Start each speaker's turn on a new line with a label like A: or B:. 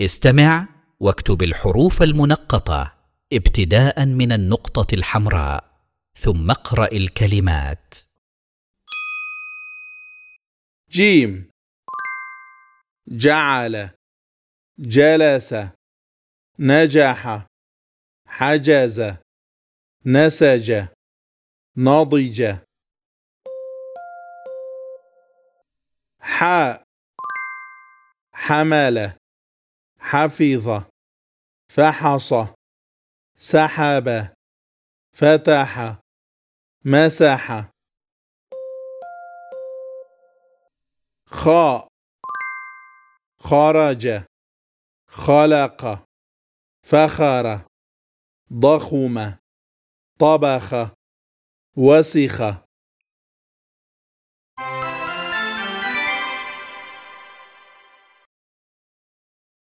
A: استمع واكتب الحروف المنقطة ابتداء من النقطة الحمراء ثم اقرأ الكلمات.
B: جيم. جعل. جلس. نجح. حجز. نسج. نضج. حاء. حمل. حفظ فحص سحب فتح مسح. خاء خرج خلق فخر ضخم طبخ وسخ.